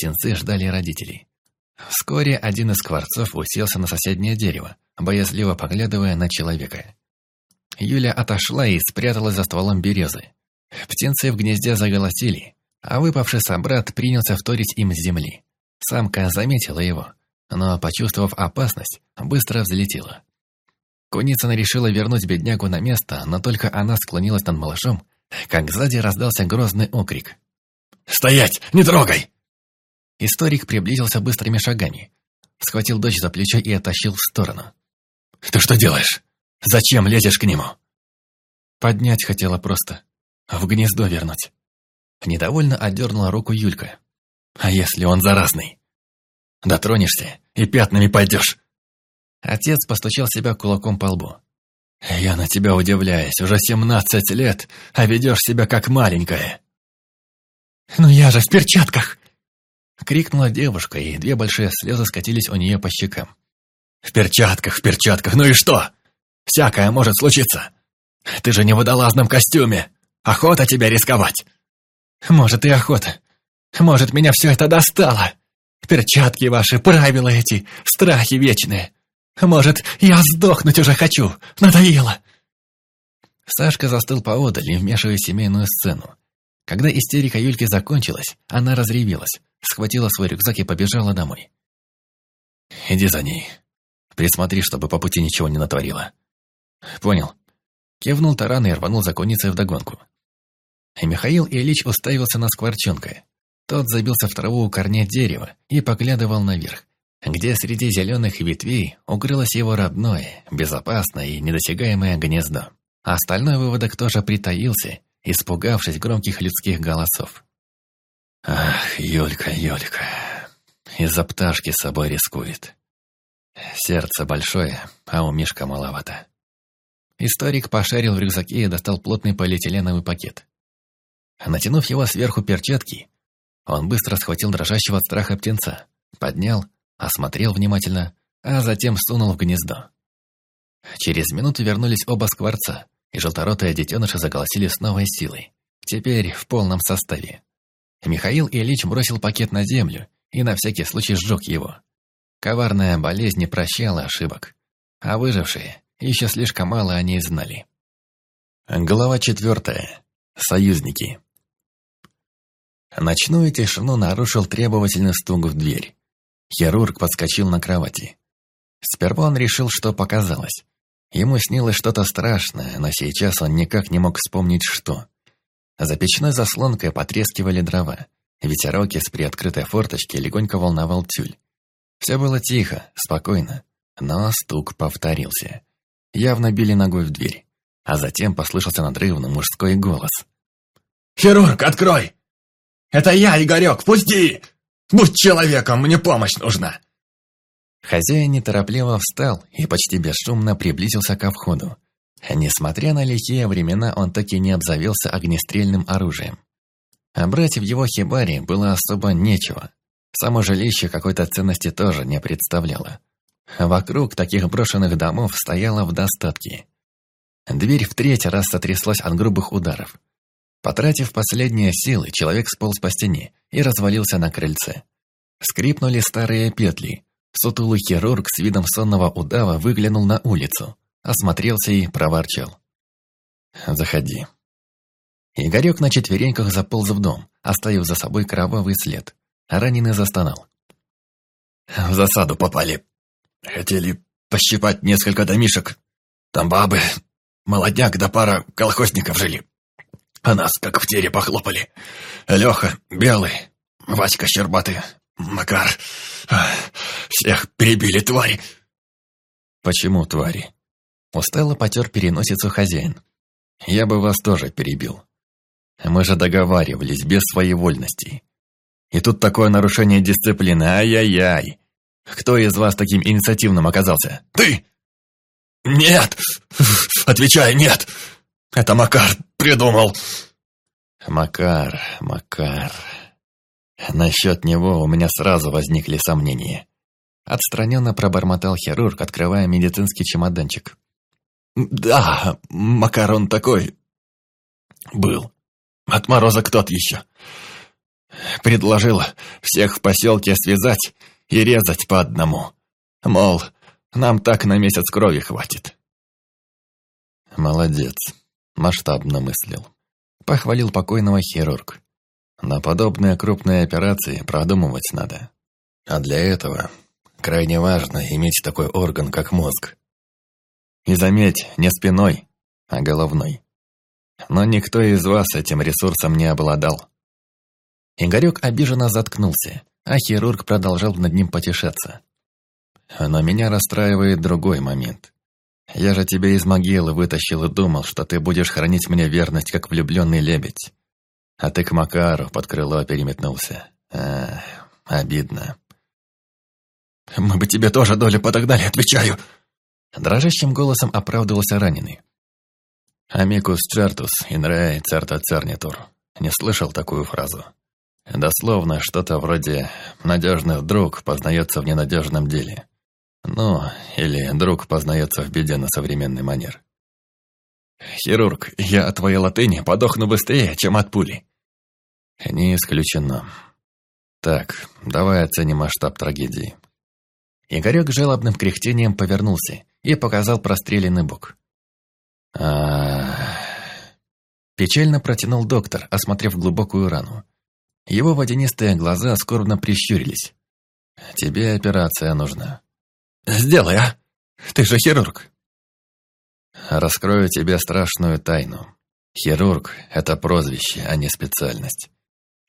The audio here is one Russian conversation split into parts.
птенцы ждали родителей. Вскоре один из скворцов уселся на соседнее дерево, боязливо поглядывая на человека. Юля отошла и спряталась за стволом березы. Птенцы в гнезде заголосили, а выпавший собрат принялся вторить им с земли. Самка заметила его, но, почувствовав опасность, быстро взлетела. Куницына решила вернуть беднягу на место, но только она склонилась над малышом, как сзади раздался грозный окрик. «Стоять! Не трогай!» Историк приблизился быстрыми шагами, схватил дочь за плечо и оттащил в сторону. «Ты что делаешь? Зачем лезешь к нему?» Поднять хотела просто, в гнездо вернуть. Недовольно отдернула руку Юлька. «А если он заразный? Дотронешься и пятнами пойдешь!» Отец постучал себя кулаком по лбу. «Я на тебя удивляюсь, уже семнадцать лет, а ведешь себя как маленькая!» «Ну я же в перчатках!» Крикнула девушка, и две большие слезы скатились у нее по щекам. «В перчатках, в перчатках, ну и что? Всякое может случиться. Ты же не в водолазном костюме. Охота тебя рисковать!» «Может, и охота. Может, меня все это достало. Перчатки ваши, правила эти, страхи вечные. Может, я сдохнуть уже хочу, надоело!» Сашка застыл поодаль, не вмешивая семейную сцену. Когда истерика Юльки закончилась, она разревелась, схватила свой рюкзак и побежала домой. «Иди за ней. Присмотри, чтобы по пути ничего не натворила». «Понял». Кивнул таран и рванул за конницей вдогонку. Михаил Ильич уставился на скворчонка. Тот забился в траву у корней дерева и поглядывал наверх, где среди зеленых ветвей укрылось его родное, безопасное и недосягаемое гнездо. Остальной выводок тоже притаился, испугавшись громких людских голосов. «Ах, Юлька, Юлька, из-за пташки с собой рискует. Сердце большое, а у Мишка маловато». Историк пошарил в рюкзаке и достал плотный полиэтиленовый пакет. Натянув его сверху перчатки, он быстро схватил дрожащего от страха птенца, поднял, осмотрел внимательно, а затем сунул в гнездо. Через минуту вернулись оба скворца, и желторотые детеныши заголосили с новой силой. Теперь в полном составе. Михаил Ильич бросил пакет на землю и на всякий случай сжег его. Коварная болезнь не прощала ошибок, а выжившие еще слишком мало о ней знали. Глава четвертая. Союзники. Ночную тишину нарушил требовательный стук в дверь. Хирург подскочил на кровати. Сперва он решил, что показалось. Ему снилось что-то страшное, но сейчас он никак не мог вспомнить, что. За печной заслонкой потрескивали дрова. Ветерок из приоткрытой форточки легонько волновал тюль. Все было тихо, спокойно, но стук повторился. Явно били ногой в дверь, а затем послышался надрывный мужской голос. «Хирург, открой! Это я, Игорек, пусти! Будь человеком, мне помощь нужна!» Хозяин неторопливо встал и почти бесшумно приблизился ко входу. Несмотря на лихие времена, он так и не обзавелся огнестрельным оружием. А брать в его хибаре было особо нечего. Само жилище какой-то ценности тоже не представляло. Вокруг таких брошенных домов стояло в достатке. Дверь в третий раз сотряслась от грубых ударов. Потратив последние силы, человек сполз по стене и развалился на крыльце. Скрипнули старые петли. Сутулый хирург с видом сонного удава выглянул на улицу, осмотрелся и проворчал. «Заходи». Игорек на четвереньках заполз в дом, оставив за собой кровавый след. Раненый застонал. «В засаду попали. Хотели пощипать несколько домишек. Там бабы, молодняк да пара колхозников жили. А нас как в тере похлопали. Леха белый, Васька щербатый, Макар. Всех перебили твари. Почему твари? Устало потер переносицу хозяин. Я бы вас тоже перебил. Мы же договаривались без своей вольности. И тут такое нарушение дисциплины, ай-яй-яй. Кто из вас таким инициативным оказался? Ты! Нет! Отвечай, нет! Это Макар придумал. Макар, Макар. Насчет него у меня сразу возникли сомнения. Отстраненно пробормотал хирург, открывая медицинский чемоданчик. Да, Макар он такой... Был. Отморозок тот еще. Предложил всех в поселке связать и резать по одному. Мол, нам так на месяц крови хватит. Молодец, масштабно мыслил. Похвалил покойного хирург. На подобные крупные операции продумывать надо. А для этого крайне важно иметь такой орган, как мозг. И заметь, не спиной, а головной. Но никто из вас этим ресурсом не обладал. Игорек обиженно заткнулся, а хирург продолжал над ним потешаться. Но меня расстраивает другой момент. Я же тебя из могилы вытащил и думал, что ты будешь хранить мне верность, как влюбленный лебедь. А ты к Макару под крыло переметнулся. А, обидно. Мы бы тебе тоже долю подогнали, отвечаю. Дрожащим голосом оправдывался раненый. Амикус чертус инрей церта цернитур. Не слышал такую фразу? Дословно что-то вроде «надежный друг познается в ненадежном деле». Ну, или «друг познается в беде на современный манер». «Хирург, я от твоей латыни подохну быстрее, чем от пули». «Не исключено. Так, давай оценим масштаб трагедии». Игорек жалобным кряхтением повернулся и показал простреленный бок. а Печально протянул доктор, осмотрев глубокую рану. Его водянистые глаза скорбно прищурились. «Тебе операция нужна». «Сделай, а! Ты же хирург!» «Раскрою тебе страшную тайну. Хирург – это прозвище, а не специальность.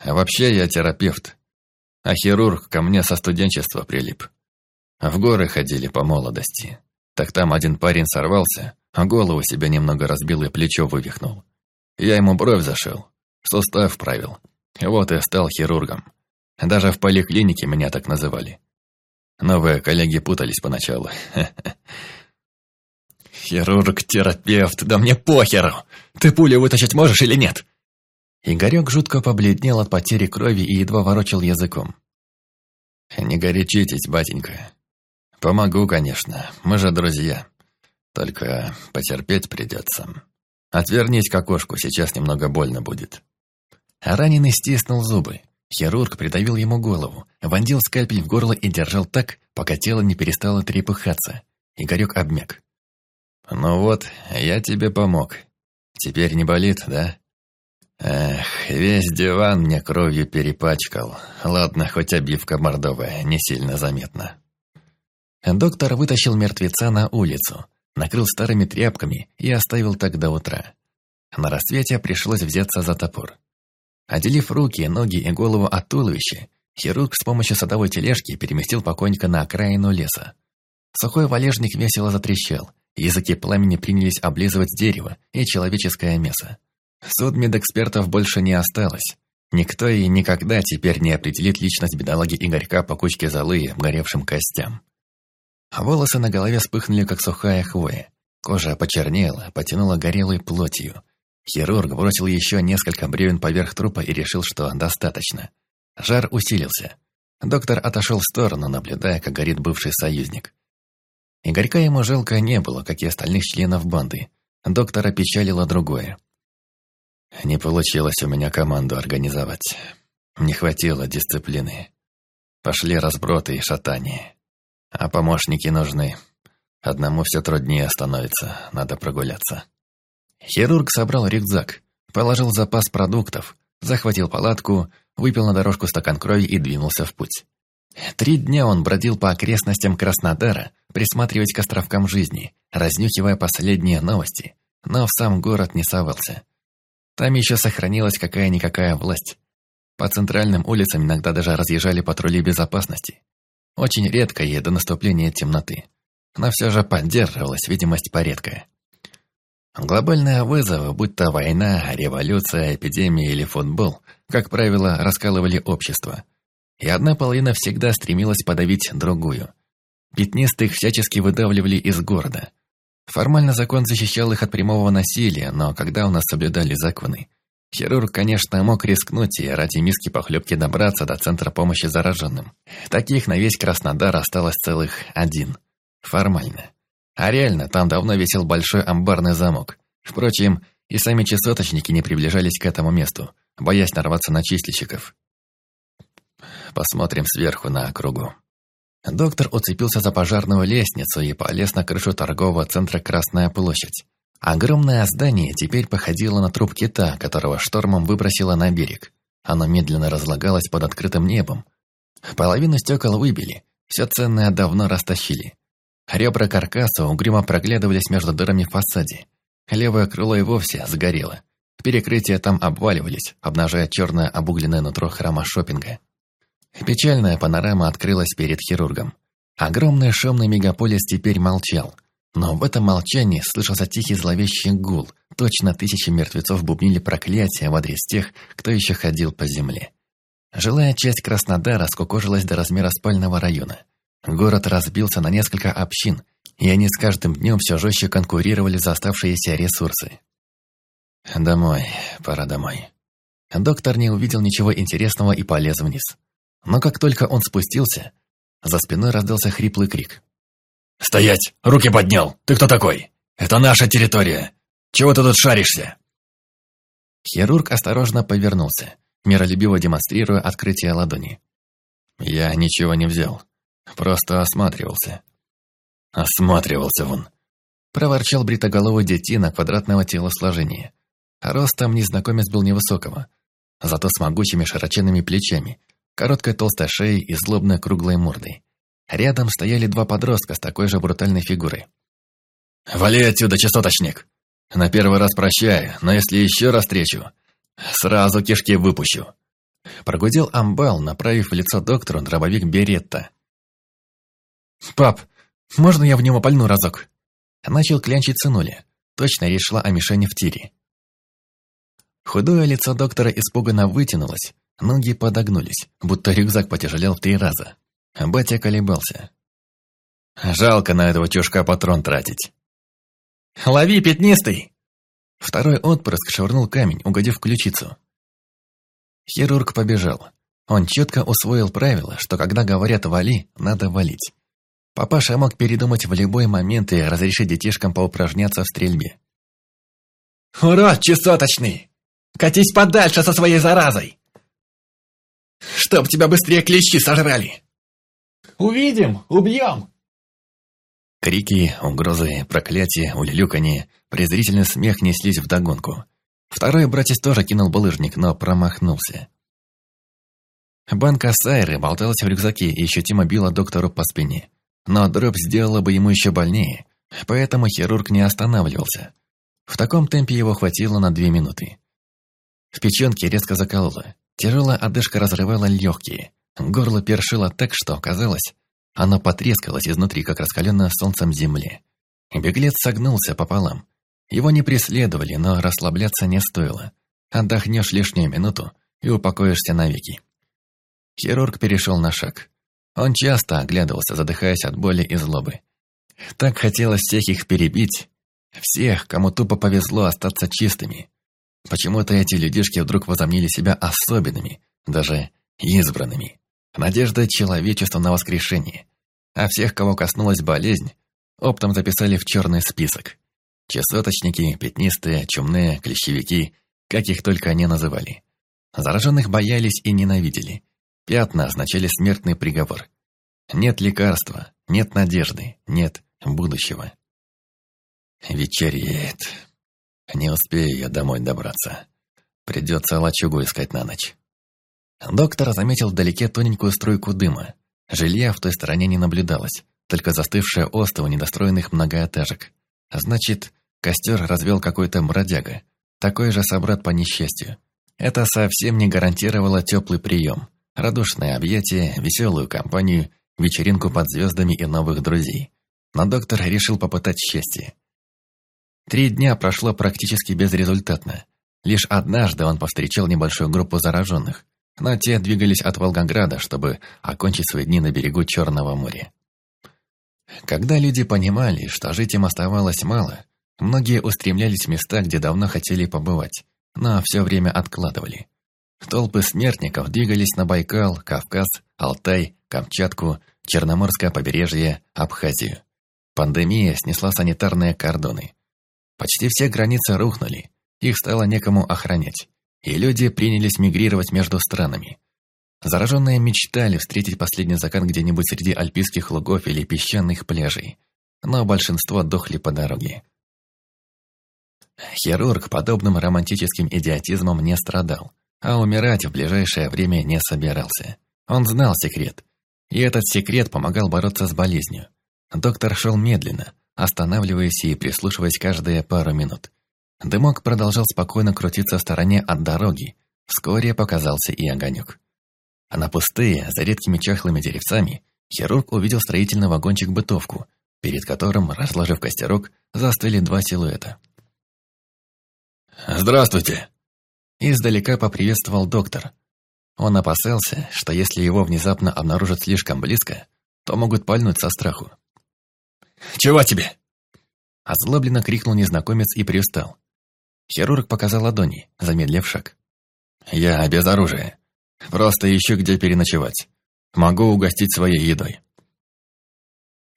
А вообще я терапевт, а хирург ко мне со студенчества прилип. В горы ходили по молодости. Так там один парень сорвался, а голову себе немного разбил и плечо вывихнул. Я ему бровь зашил, сустав правил. Вот и стал хирургом. Даже в поликлинике меня так называли. Новые коллеги путались поначалу. Хирург-терапевт, да мне похеру! Ты пулю вытащить можешь или нет? Игорек жутко побледнел от потери крови и едва ворочал языком. «Не горячитесь, батенька. Помогу, конечно, мы же друзья. Только потерпеть придется. Отвернись к окошку, сейчас немного больно будет». Раненый стиснул зубы. Хирург придавил ему голову, вонзил скальпель в горло и держал так, пока тело не перестало трепыхаться. Игорек обмяк. «Ну вот, я тебе помог. Теперь не болит, да?» «Эх, весь диван мне кровью перепачкал. Ладно, хоть обивка мордовая, не сильно заметна». Доктор вытащил мертвеца на улицу, накрыл старыми тряпками и оставил так до утра. На рассвете пришлось взяться за топор. Отделив руки, ноги и голову от туловища, хирург с помощью садовой тележки переместил покойника на окраину леса. Сухой валежник весело затрещал, языки пламени принялись облизывать дерево и человеческое мясо. Судмедэкспертов больше не осталось. Никто и никогда теперь не определит личность бедолаги Игорька по кучке золы и обгоревшим костям. Волосы на голове вспыхнули, как сухая хвоя. Кожа почернела, потянула горелой плотью. Хирург бросил еще несколько бревен поверх трупа и решил, что достаточно. Жар усилился. Доктор отошел в сторону, наблюдая, как горит бывший союзник. Игорька ему жалко не было, как и остальных членов банды. Доктора печалило другое. Не получилось у меня команду организовать. Не хватило дисциплины. Пошли разброты и шатания. А помощники нужны. Одному все труднее становится, надо прогуляться. Хирург собрал рюкзак, положил запас продуктов, захватил палатку, выпил на дорожку стакан крови и двинулся в путь. Три дня он бродил по окрестностям Краснодара, присматриваясь к островкам жизни, разнюхивая последние новости, но в сам город не совался. Там еще сохранилась какая-никакая власть. По центральным улицам иногда даже разъезжали патрули безопасности. Очень редко и до наступления темноты. Но все же поддерживалась видимость поредкая. Глобальные вызовы, будь то война, революция, эпидемия или футбол, как правило, раскалывали общество. И одна половина всегда стремилась подавить другую. Пятнистых всячески выдавливали из города. Формально закон защищал их от прямого насилия, но когда у нас соблюдали законы? Хирург, конечно, мог рискнуть и ради миски похлебки добраться до центра помощи зараженным. Таких на весь Краснодар осталось целых один. Формально. А реально, там давно висел большой амбарный замок. Впрочем, и сами часоточники не приближались к этому месту, боясь нарваться на чистильщиков. Посмотрим сверху на округу. Доктор уцепился за пожарную лестницу и полез на крышу торгового центра «Красная площадь». Огромное здание теперь походило на труп кита, которого штормом выбросило на берег. Оно медленно разлагалось под открытым небом. Половину стекол выбили, все ценное давно растащили. Ребра каркаса угрюмо проглядывались между дырами в фасаде. Левое крыло и вовсе сгорело. Перекрытия там обваливались, обнажая черное обугленное нутро храма шопинга. Печальная панорама открылась перед хирургом. Огромный шумный мегаполис теперь молчал. Но в этом молчании слышался тихий зловещий гул. Точно тысячи мертвецов бубнили проклятия в адрес тех, кто еще ходил по земле. Жилая часть Краснодара скукожилась до размера спального района. Город разбился на несколько общин, и они с каждым днем все жестче конкурировали за оставшиеся ресурсы. Домой, пора домой. Доктор не увидел ничего интересного и полез вниз. Но как только он спустился, за спиной раздался хриплый крик. «Стоять! Руки поднял! Ты кто такой? Это наша территория! Чего ты тут шаришься?» Хирург осторожно повернулся, миролюбиво демонстрируя открытие ладони. «Я ничего не взял, просто осматривался». «Осматривался он!» проворчал бритоголовый детина квадратного телосложения. Ростом незнакомец был невысокого, зато с могучими широченными плечами, короткой толстой шеей и злобной круглой мордой. Рядом стояли два подростка с такой же брутальной фигурой. «Вали отсюда, частоточник! На первый раз прощаю, но если еще раз встречу, сразу кишки выпущу!» Прогудел амбал, направив в лицо доктору дробовик Беретта. «Пап, можно я в него пальну разок?» Начал клянчить сынуля. Точно речь шла о мишени в тире. Худое лицо доктора испуганно вытянулось, ноги подогнулись, будто рюкзак потяжелел в три раза. Батя колебался. «Жалко на этого чушка патрон тратить». «Лови, пятнистый!» Второй отпрыск швырнул камень, угодив в ключицу. Хирург побежал. Он четко усвоил правило, что когда говорят «вали», надо валить. Папаша мог передумать в любой момент и разрешить детишкам поупражняться в стрельбе. «Урод чесоточный!» Катись подальше со своей заразой! Чтоб тебя быстрее клещи сожрали! Увидим, убьем!» Крики, угрозы, проклятия, улюлюканье, презрительный смех неслись вдогонку. Второй братец тоже кинул булыжник, но промахнулся. Банка Сайры болталась в рюкзаке и ощутимо била доктору по спине. Но дробь сделала бы ему еще больнее, поэтому хирург не останавливался. В таком темпе его хватило на две минуты. В печенке резко закололо. Тяжелая одышка разрывала легкие. Горло першило так, что, казалось, оно потрескалось изнутри, как раскаленное солнцем земле. Беглец согнулся пополам. Его не преследовали, но расслабляться не стоило. Отдохнешь лишнюю минуту и упокоишься навеки. Хирург перешел на шаг. Он часто оглядывался, задыхаясь от боли и злобы. Так хотелось всех их перебить. Всех, кому тупо повезло остаться чистыми. Почему-то эти людишки вдруг возомнили себя особенными, даже избранными. Надежда человечества на воскрешение. А всех, кого коснулась болезнь, оптом записали в черный список. Чесоточники, пятнистые, чумные, клещевики, как их только они называли. Зараженных боялись и ненавидели. Пятна означали смертный приговор. Нет лекарства, нет надежды, нет будущего. Вечереет. Не успею я домой добраться. Придется лачугу искать на ночь. Доктор заметил вдалеке тоненькую струйку дыма. Жилья в той стороне не наблюдалось, только застывшая остова недостроенных многоэтажек. Значит, костер развел какой-то бродяга, такой же собрат по несчастью. Это совсем не гарантировало теплый прием, радушное объятие, веселую компанию, вечеринку под звездами и новых друзей. Но доктор решил попытать счастье. Три дня прошло практически безрезультатно. Лишь однажды он повстречал небольшую группу зараженных, но те двигались от Волгограда, чтобы окончить свои дни на берегу Черного моря. Когда люди понимали, что жить им оставалось мало, многие устремлялись в места, где давно хотели побывать, но все время откладывали. Толпы смертников двигались на Байкал, Кавказ, Алтай, Камчатку, Черноморское побережье, Абхазию. Пандемия снесла санитарные кордоны. Почти все границы рухнули, их стало некому охранять, и люди принялись мигрировать между странами. Зараженные мечтали встретить последний закат где-нибудь среди альпийских лугов или песчаных пляжей, но большинство дохли по дороге. Хирург подобным романтическим идиотизмом не страдал, а умирать в ближайшее время не собирался. Он знал секрет, и этот секрет помогал бороться с болезнью. Доктор шел медленно, останавливаясь и прислушиваясь каждые пару минут. Дымок продолжал спокойно крутиться в стороне от дороги. Вскоре показался и огонек. А на пустые, за редкими чахлыми деревцами, хирург увидел строительный вагончик-бытовку, перед которым, разложив костерок, застыли два силуэта. «Здравствуйте!» Издалека поприветствовал доктор. Он опасался, что если его внезапно обнаружат слишком близко, то могут пальнуть со страху. «Чего тебе?» Озлобленно крикнул незнакомец и привстал. Хирург показал ладони, замедлив шаг. «Я без оружия. Просто ищу, где переночевать. Могу угостить своей едой».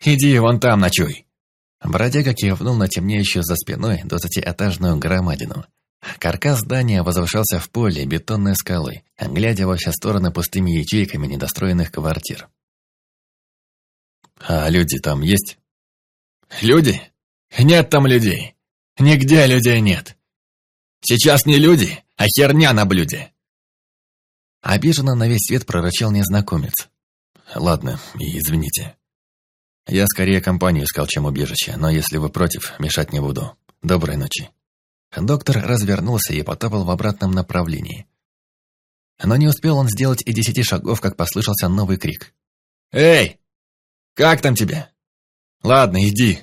«Иди вон там ночуй!» Бродяга кивнул на темнеющую за спиной двадцатиэтажную громадину. Каркас здания возвышался в поле бетонной скалы, глядя во все стороны пустыми ячейками недостроенных квартир. «А люди там есть?» «Люди? Нет там людей. Нигде людей нет. Сейчас не люди, а херня на блюде!» Обиженно на весь свет прорычал незнакомец. «Ладно, извините. Я скорее компанию искал, чем убежище, но если вы против, мешать не буду. Доброй ночи». Доктор развернулся и потопал в обратном направлении. Но не успел он сделать и десяти шагов, как послышался новый крик. «Эй! Как там тебе? Ладно, иди,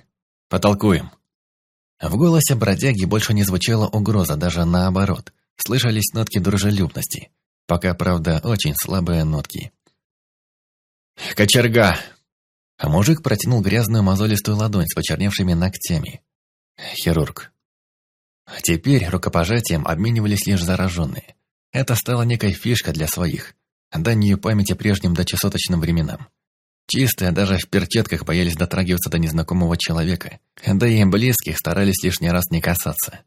потолкуем». В голосе бродяги больше не звучала угроза, даже наоборот. Слышались нотки дружелюбности. Пока, правда, очень слабые нотки. «Кочерга!» А мужик протянул грязную мозолистую ладонь с почерневшими ногтями. Хирург. Теперь рукопожатием обменивались лишь зараженные. Это стало некой фишкой для своих, данью памяти прежним дочесоточным временам. Чистые даже в перчатках боялись дотрагиваться до незнакомого человека, да и близких старались лишний раз не касаться.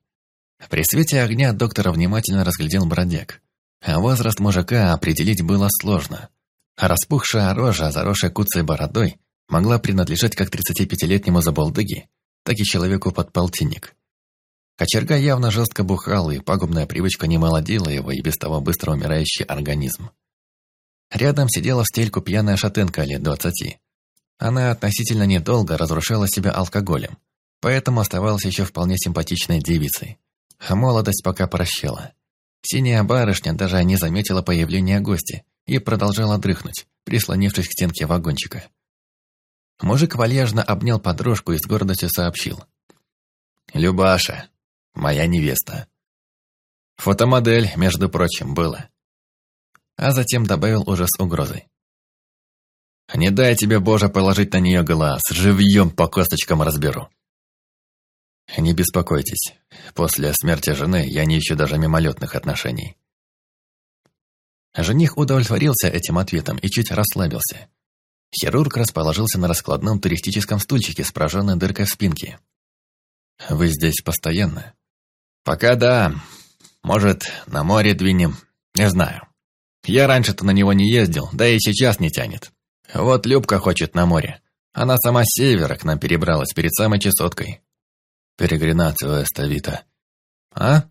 При свете огня доктор внимательно разглядел бродяг. Возраст мужика определить было сложно. Распухшая рожа, заросшая куцей бородой, могла принадлежать как 35-летнему заболдыге, так и человеку под полтинник. Кочерга явно жестко бухал, и пагубная привычка не молодила его и без того быстро умирающий организм. Рядом сидела в стельку пьяная шатенка лет двадцати. Она относительно недолго разрушала себя алкоголем, поэтому оставалась еще вполне симпатичной девицей. А молодость пока прощала. Синяя барышня даже не заметила появления гостя и продолжала дрыхнуть, прислонившись к стенке вагончика. Мужик вальяжно обнял подружку и с гордостью сообщил. «Любаша, моя невеста. Фотомодель, между прочим, была а затем добавил уже с угрозой. «Не дай тебе, Боже, положить на нее глаз, живьем по косточкам разберу». «Не беспокойтесь, после смерти жены я не ищу даже мимолетных отношений». Жених удовлетворился этим ответом и чуть расслабился. Хирург расположился на раскладном туристическом стульчике с прожженной дыркой в спинке. «Вы здесь постоянно?» «Пока да. Может, на море двинем, не знаю». Я раньше-то на него не ездил, да и сейчас не тянет. Вот Любка хочет на море. Она сама с севера к нам перебралась перед самой чесоткой. Перегринацию эставита. А?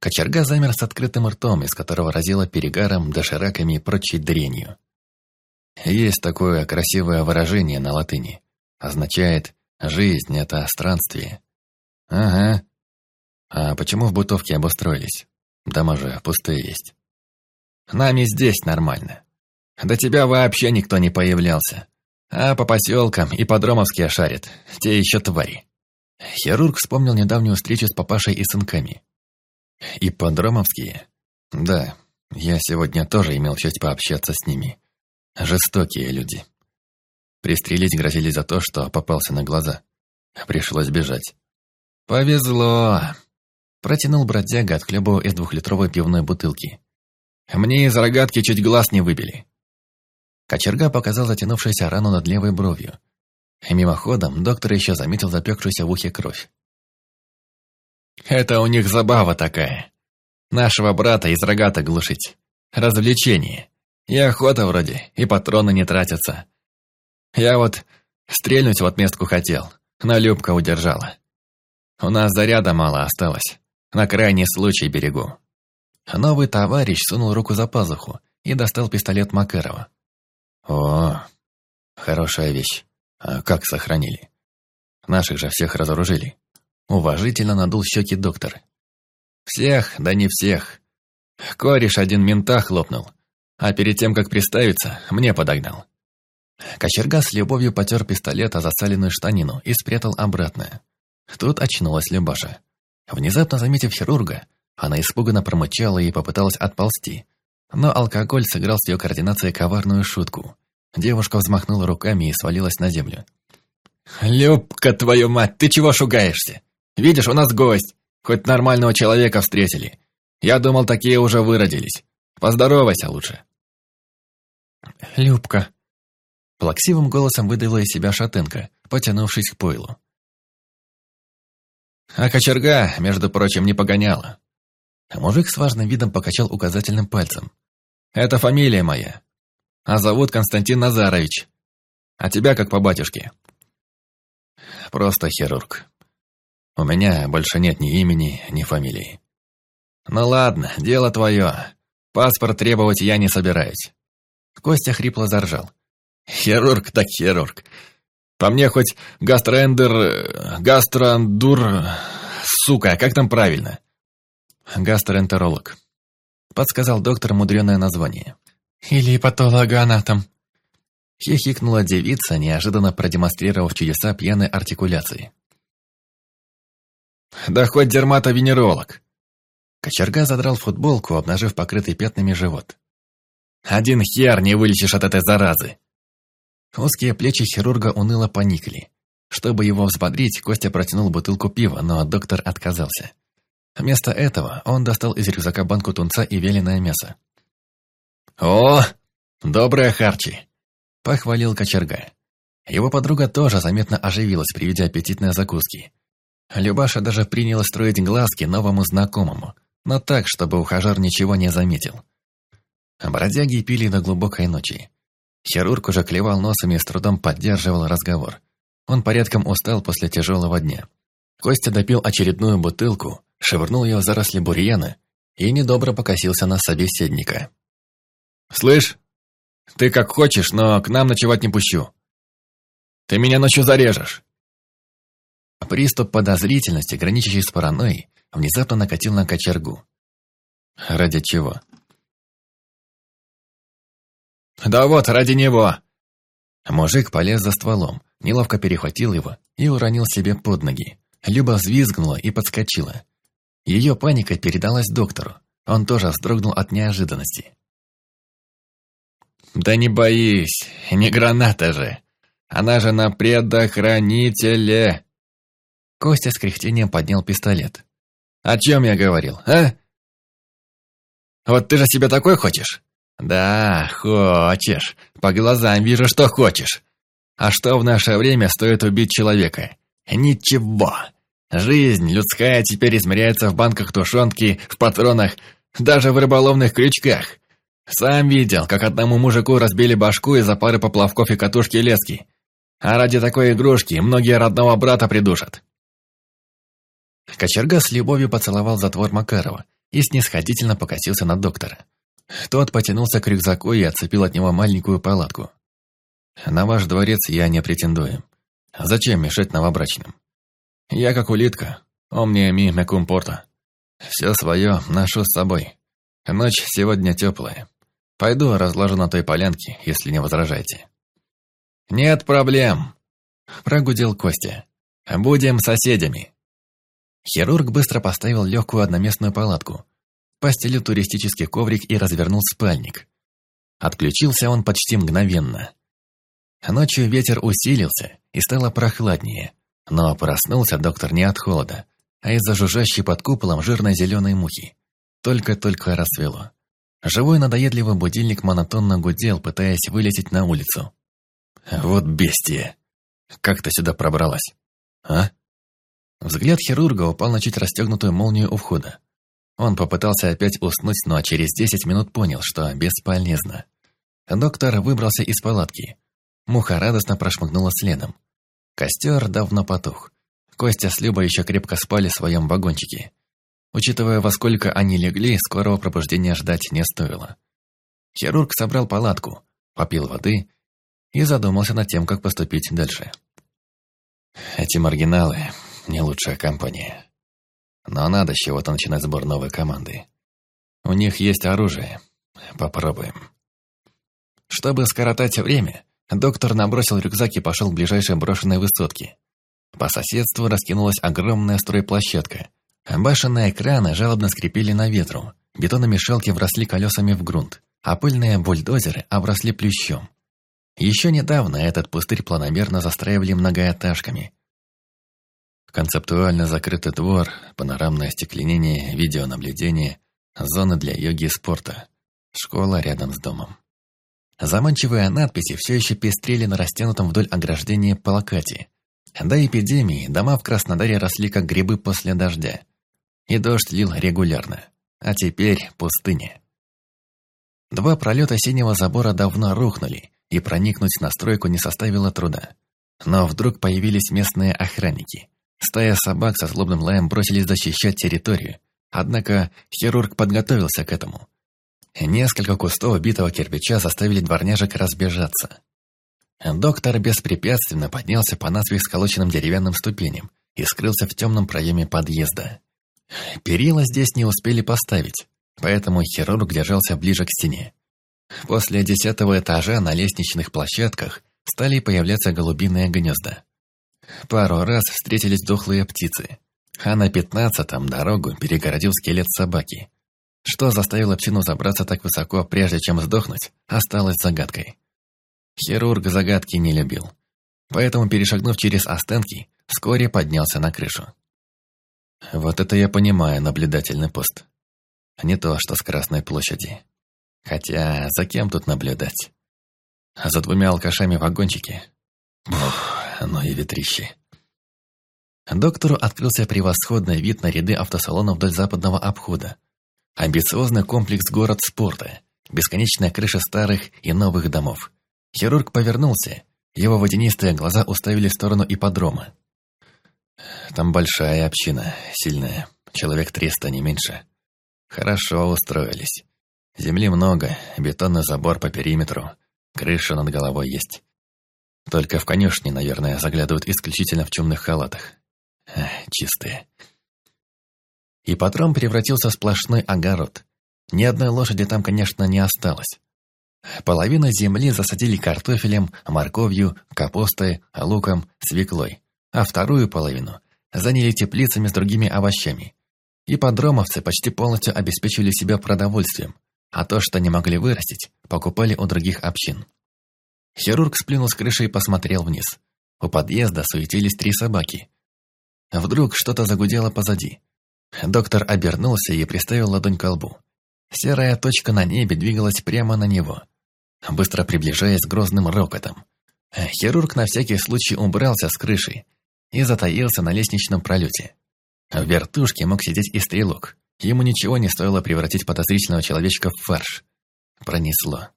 Кочерга замер с открытым ртом, из которого разило перегаром, дошираками и прочей дренью. Есть такое красивое выражение на латыни. Означает «жизнь — это странствие». Ага. А почему в бытовке обустроились? Дома же пустые есть. Нами здесь нормально. До тебя вообще никто не появлялся. А по поселкам и подромовские шарят. Те еще твари. Хирург вспомнил недавнюю встречу с папашей и сынками. И подромовские? Да, я сегодня тоже имел честь пообщаться с ними. Жестокие люди. Пристрелить грозили за то, что попался на глаза. Пришлось бежать. «Повезло!» Протянул бродяга, отхлебывая из двухлитровой пивной бутылки. Мне из рогатки чуть глаз не выбили. Кочерга показал затянувшуюся рану над левой бровью. И мимоходом доктор еще заметил запекшуюся в ухе кровь. «Это у них забава такая. Нашего брата из рогата глушить. Развлечение. И охота вроде, и патроны не тратятся. Я вот стрельнуть в отместку хотел, но Любка удержала. У нас заряда мало осталось. На крайний случай берегу. Новый товарищ сунул руку за пазуху и достал пистолет Макарова. О, хорошая вещь. А как сохранили? Наших же всех разоружили. Уважительно надул щеки доктор. Всех, да не всех. Кореш один мента хлопнул, а перед тем, как приставиться, мне подогнал. Кочерга с любовью потер пистолет о засаленную штанину и спрятал обратно. Тут очнулась Любаша. Внезапно заметив хирурга, она испуганно промычала и попыталась отползти. Но алкоголь сыграл с ее координацией коварную шутку. Девушка взмахнула руками и свалилась на землю. «Любка, твою мать, ты чего шугаешься? Видишь, у нас гость. Хоть нормального человека встретили. Я думал, такие уже выродились. Поздоровайся лучше». «Любка», — плаксивым голосом выдавила из себя шатенка, потянувшись к пойлу. А кочерга, между прочим, не погоняла. Мужик с важным видом покачал указательным пальцем. «Это фамилия моя. А зовут Константин Назарович. А тебя как по батюшке?» «Просто хирург. У меня больше нет ни имени, ни фамилии». «Ну ладно, дело твое. Паспорт требовать я не собираюсь». Костя хрипло заржал. «Хирург так хирург. По мне хоть гастроэндер... гастроандур... Сука, как там правильно? Гастроэнтеролог. Подсказал доктор мудреное название. Или патологоанатом. Хихикнула девица, неожиданно продемонстрировав чудеса пьяной артикуляции. Да хоть дерматовенеролог. Кочерга задрал футболку, обнажив покрытый пятнами живот. Один хер не вылечишь от этой заразы. Узкие плечи хирурга уныло поникли. Чтобы его взбодрить, Костя протянул бутылку пива, но доктор отказался. Вместо этого он достал из рюкзака банку тунца и веленое мясо. «О, добрая харчи!» – похвалил кочерга. Его подруга тоже заметно оживилась при виде аппетитной закуски. Любаша даже приняла строить глазки новому знакомому, но так, чтобы ухажер ничего не заметил. Бродяги пили до глубокой ночи. Хирург уже клевал носом и с трудом поддерживал разговор. Он порядком устал после тяжелого дня. Костя допил очередную бутылку, швырнул ее в заросли бурьяна и недобро покосился на собеседника. «Слышь, ты как хочешь, но к нам ночевать не пущу. Ты меня ночью зарежешь!» Приступ подозрительности, граничащий с паранойей, внезапно накатил на кочергу. Ради чего? «Да вот, ради него!» Мужик полез за стволом, неловко перехватил его и уронил себе под ноги. Люба взвизгнула и подскочила. Ее паника передалась доктору. Он тоже вздрогнул от неожиданности. «Да не боись, не граната же! Она же на предохранителе!» Костя с кряхтением поднял пистолет. «О чем я говорил, а? Вот ты же себе такой хочешь? «Да, хочешь. По глазам вижу, что хочешь. А что в наше время стоит убить человека? Ничего. Жизнь людская теперь измеряется в банках тушенки, в патронах, даже в рыболовных крючках. Сам видел, как одному мужику разбили башку из-за пары поплавков и катушки лески. А ради такой игрушки многие родного брата придушат». Кочерга с любовью поцеловал затвор Макарова и снисходительно покосился на доктора. Тот потянулся к рюкзаку и отцепил от него маленькую палатку. «На ваш дворец я не претендую. Зачем мешать новобрачным? Я как улитка, омния ми мекум порта. Все свое ношу с собой. Ночь сегодня теплая. Пойду разложу на той полянке, если не возражаете». «Нет проблем», – прогудел Костя. «Будем соседями». Хирург быстро поставил легкую одноместную палатку, постелил туристический коврик и развернул спальник. Отключился он почти мгновенно. Ночью ветер усилился и стало прохладнее, но проснулся доктор не от холода, а из-за жужжащей под куполом жирной зеленой мухи. Только-только рассвело. Живой надоедливый будильник монотонно гудел, пытаясь вылететь на улицу. «Вот бестия! Как ты сюда пробралась? А?» Взгляд хирурга упал на чуть расстегнутую молнию у входа. Он попытался опять уснуть, но через десять минут понял, что бесполезно. Доктор выбрался из палатки. Муха радостно прошмыгнула следом. Костер давно потух. Костя с Любой еще крепко спали в своем вагончике. Учитывая, во сколько они легли, скорого пробуждения ждать не стоило. Хирург собрал палатку, попил воды и задумался над тем, как поступить дальше. Эти маргиналы – не лучшая компания. Но надо с чего-то начинать сбор новой команды. У них есть оружие. Попробуем. Чтобы скоротать время, доктор набросил рюкзак и пошел к ближайшей брошенной высотке. По соседству раскинулась огромная стройплощадка. Башенные краны жалобно скрипели на ветру, бетономешалки вросли колесами в грунт, а пыльные бульдозеры обросли плющом. Еще недавно этот пустырь планомерно застраивали многоэтажками. Концептуально закрытый двор, панорамное остекленение, видеонаблюдение, зоны для йоги и спорта, школа рядом с домом. Заманчивые надписи все еще пестрели на растянутом вдоль ограждения плакате. До эпидемии дома в Краснодаре росли как грибы после дождя. И дождь лил регулярно. А теперь пустыня. Два пролета синего забора давно рухнули, и проникнуть на стройку не составило труда. Но вдруг появились местные охранники. Стая собак со злобным лаем бросились защищать территорию. Однако хирург подготовился к этому. Несколько кустов битого кирпича заставили дворняжек разбежаться. Доктор беспрепятственно поднялся по наспех сколоченным деревянным ступеням и скрылся в темном проеме подъезда. Перила здесь не успели поставить, поэтому хирург держался ближе к стене. После десятого этажа на лестничных площадках стали появляться голубиные гнезда. Пару раз встретились дохлые птицы, а на пятнадцатом дорогу перегородил скелет собаки. Что заставило псину забраться так высоко, прежде чем сдохнуть, осталось загадкой. Хирург загадки не любил. Поэтому, перешагнув через останки, вскоре поднялся на крышу. Вот это я понимаю, наблюдательный пост. Не то, что с Красной площади. Хотя, за кем тут наблюдать? За двумя алкашами в вагончике? Бух, ну и ветрищи. Доктору открылся превосходный вид на ряды автосалонов вдоль западного обхода. Амбициозный комплекс город спорта, бесконечная крыша старых и новых домов. Хирург повернулся, его водянистые глаза уставили в сторону ипподрома. Там большая община, сильная, человек триста, не меньше. Хорошо устроились. Земли много, бетонный забор по периметру, крыша над головой есть. Только в конюшне, наверное, заглядывают исключительно в темных халатах. Эх, чистые. Ипподром превратился в сплошной огород. Ни одной лошади там, конечно, не осталось. Половину земли засадили картофелем, морковью, капустой, луком, свеклой, а вторую половину заняли теплицами с другими овощами. Ипподромовцы почти полностью обеспечивали себя продовольствием, а то, что не могли вырастить, покупали у других общин. Хирург сплюнул с крыши и посмотрел вниз. У подъезда суетились три собаки. Вдруг что-то загудело позади. Доктор обернулся и приставил ладонь к лбу. Серая точка на небе двигалась прямо на него, быстро приближаясь к грозным рокотом. Хирург на всякий случай убрался с крыши и затаился на лестничном пролете. В вертушке мог сидеть и стрелок. Ему ничего не стоило превратить подозрительного человечка в фарш. Пронесло.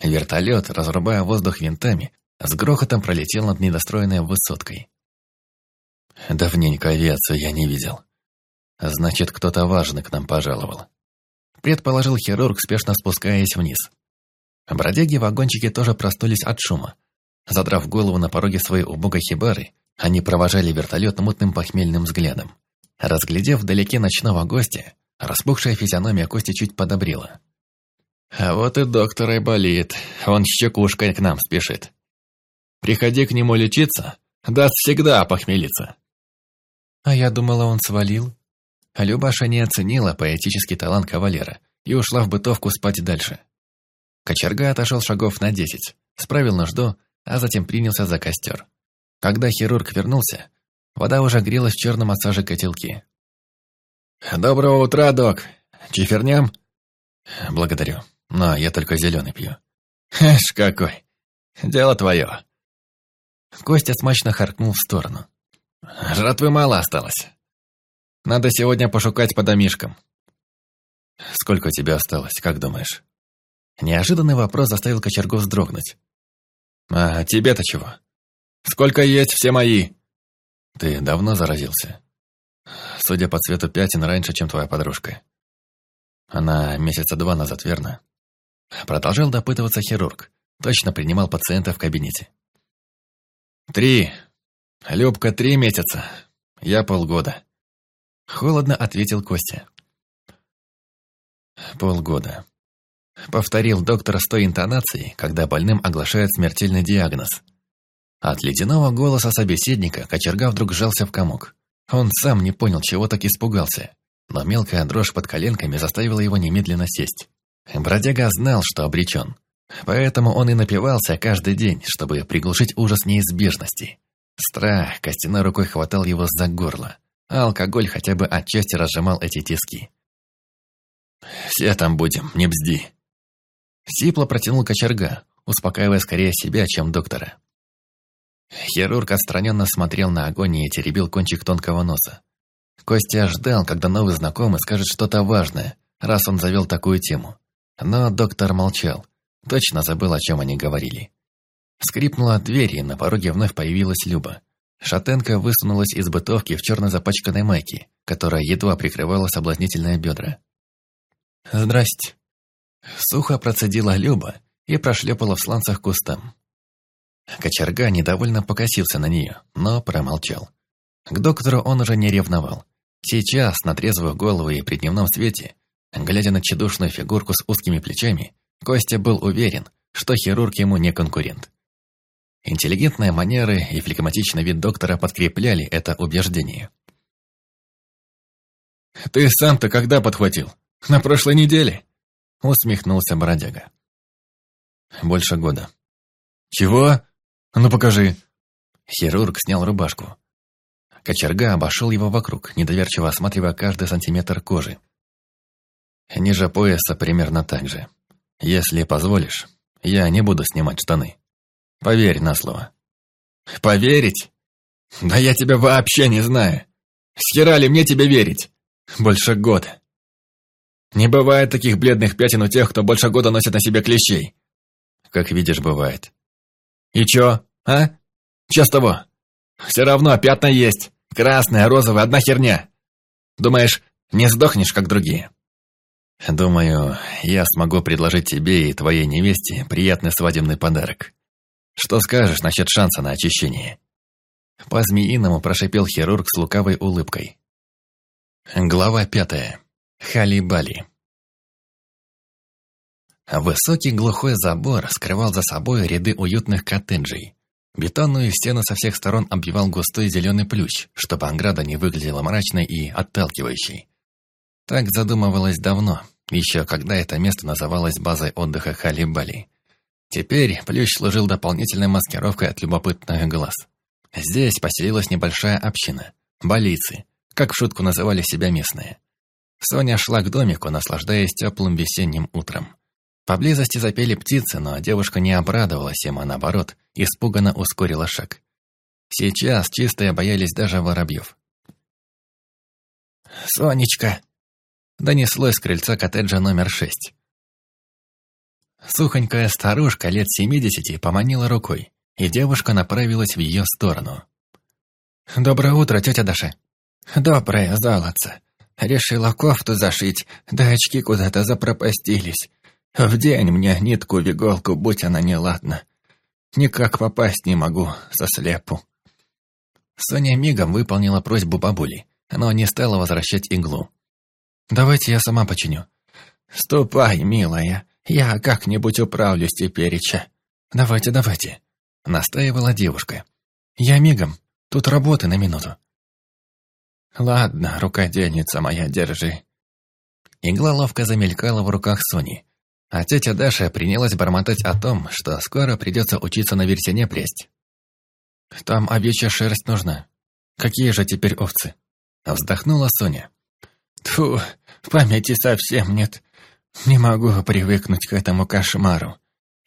Вертолет, разрубая воздух винтами, с грохотом пролетел над недостроенной высоткой. Давненько авиацию я не видел. Значит, кто-то важный к нам пожаловал. Предположил хирург, спешно спускаясь вниз. Бродяги в вагончике тоже проснулись от шума. Задрав голову на пороге своей убогой хибары, они провожали вертолет мутным похмельным взглядом. Разглядев вдалеке ночного гостя, распухшая физиономия Кости чуть подобрела. А вот и доктор и болит. Он с чекушкой к нам спешит. Приходи к нему лечиться, даст всегда похмелиться. А я думала, он свалил. Любаша не оценила поэтический талант кавалера и ушла в бытовку спать дальше. Кочерга отошел шагов на десять, справил нужду, а затем принялся за костер. Когда хирург вернулся, вода уже грелась в черном от сажи котелке. «Доброго утра, док! Чиферням?» «Благодарю, но я только зеленый пью». «Эш, какой! Дело твое!» Костя смачно харкнул в сторону. «Жратвы мало осталось. Надо сегодня пошукать по домишкам». «Сколько у тебя осталось, как думаешь?» Неожиданный вопрос заставил кочергу вздрогнуть. «А тебе-то чего? Сколько есть все мои?» «Ты давно заразился?» «Судя по цвету пятен, раньше, чем твоя подружка». «Она месяца два назад, верно?» Продолжал допытываться хирург. Точно принимал пациента в кабинете. «Три. Любка три месяца. Я полгода». Холодно ответил Костя. «Полгода». Повторил доктор с той интонацией, когда больным оглашают смертельный диагноз. От ледяного голоса собеседника кочерга вдруг сжался в комок. Он сам не понял, чего так испугался, но мелкая дрожь под коленками заставила его немедленно сесть. Бродяга знал, что обречен. Поэтому он и напивался каждый день, чтобы приглушить ужас неизбежности. Страх костяной рукой хватал его за горло, а алкоголь хотя бы отчасти разжимал эти тиски. «Все там будем, не бзди!» Сипло протянул кочерга, успокаивая скорее себя, чем доктора. Хирург отстраненно смотрел на огонь и теребил кончик тонкого носа. Костя ждал, когда новый знакомый скажет что-то важное, раз он завел такую тему. Но доктор молчал, точно забыл, о чем они говорили. Скрипнула дверь, и на пороге вновь появилась Люба. Шатенка высунулась из бытовки в черно запачканной майке, которая едва прикрывала соблазнительные бедра. «Здрасте». Сухо процедила Люба и прошлепала в сланцах кустам. Кочерга недовольно покосился на нее, но промолчал. К доктору он уже не ревновал. Сейчас, на трезвую голову и при дневном свете, глядя на тщедушную фигурку с узкими плечами, Костя был уверен, что хирург ему не конкурент. Интеллигентные манеры и флегматичный вид доктора подкрепляли это убеждение. «Ты сам-то когда подхватил? На прошлой неделе?» Усмехнулся бродяга. «Больше года». «Чего? Ну покажи». Хирург снял рубашку. Кочерга обошел его вокруг, недоверчиво осматривая каждый сантиметр кожи. Ниже пояса примерно так же. Если позволишь, я не буду снимать штаны. Поверь на слово. Поверить? Да я тебя вообще не знаю. С мне тебе верить? Больше года. Не бывает таких бледных пятен у тех, кто больше года носит на себе клещей. Как видишь, бывает. И чё, а? Чё с того? Все равно пятна есть. Красная, розовая, одна херня. Думаешь, не сдохнешь, как другие? Думаю, я смогу предложить тебе и твоей невесте приятный свадебный подарок. Что скажешь насчет шанса на очищение?» По-змеиному прошипел хирург с лукавой улыбкой. Глава пятая. Хали-бали. Высокий глухой забор скрывал за собой ряды уютных коттеджей. Бетонную стену со всех сторон обвивал густой зеленый плющ, чтобы ограда не выглядела мрачной и отталкивающей. Так задумывалось давно, еще когда это место называлось базой отдыха Хали-Бали. Теперь плющ служил дополнительной маскировкой от любопытных глаз. Здесь поселилась небольшая община – балийцы, как в шутку называли себя местные. Соня шла к домику, наслаждаясь теплым весенним утром. Поблизости запели птицы, но девушка не обрадовалась им, а наоборот, испуганно ускорила шаг. Сейчас чистые боялись даже воробьев. «Сонечка!» – донеслось с крыльца коттеджа номер шесть. Сухонькая старушка лет семидесяти поманила рукой, и девушка направилась в ее сторону. «Доброе утро, тетя Даша». «Доброе, золотце. Решила кофту зашить, да очки куда-то запропастились. В день мне нитку в иголку, будь она неладна. Никак попасть не могу, со слепу». Соня мигом выполнила просьбу бабули, но не стала возвращать иглу. «Давайте я сама починю». «Ступай, милая, я как-нибудь управлюсь тепереча. Давайте, давайте», — настаивала девушка. «Я мигом. Тут работы на минуту». «Ладно, рукодельница моя, держи». Игла ловко замелькала в руках Сони, а тетя Даша принялась бормотать о том, что скоро придется учиться на версине плесть. «Там овечья шерсть нужна. Какие же теперь овцы?» Вздохнула Соня. «Тьфу, памяти совсем нет. Не могу привыкнуть к этому кошмару.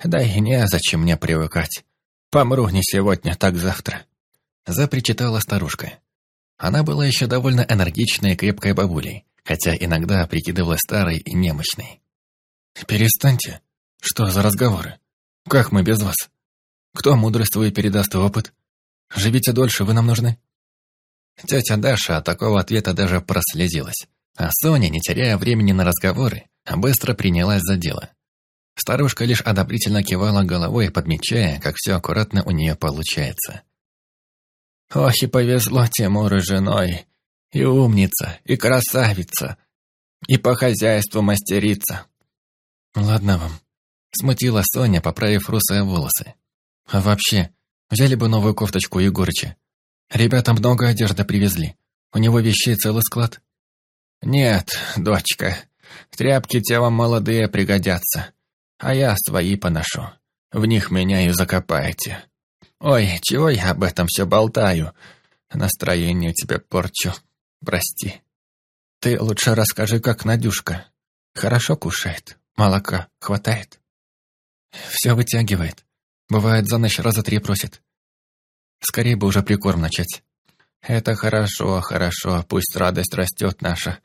Да и незачем мне привыкать. Помру не сегодня, так завтра. Запричитала старушка. Она была еще довольно энергичной и крепкой бабулей, хотя иногда прикидывалась старой и немощной. «Перестаньте. Что за разговоры? Как мы без вас? Кто мудрствует передаст опыт? Живите дольше, вы нам нужны. Тетя Даша от такого ответа даже прослезилась. А Соня, не теряя времени на разговоры, быстро принялась за дело. Старушка лишь одобрительно кивала головой, подмечая, как все аккуратно у нее получается. «Ох, и повезло Тимуру женой. И умница, и красавица, и по хозяйству мастерица». «Ладно вам», — смутила Соня, поправив русые волосы. «А вообще, взяли бы новую кофточку Егорыча. Ребята много одежды привезли. У него вещей целый склад». «Нет, дочка, тряпки вам молодые пригодятся, а я свои поношу. В них меня и закопаете. Ой, чего я об этом все болтаю? Настроение тебе порчу, прости. Ты лучше расскажи, как Надюшка. Хорошо кушает, молока хватает?» «Все вытягивает. Бывает, за ночь раза три просит. Скорее бы уже прикорм начать». Это хорошо, хорошо, пусть радость растет наша.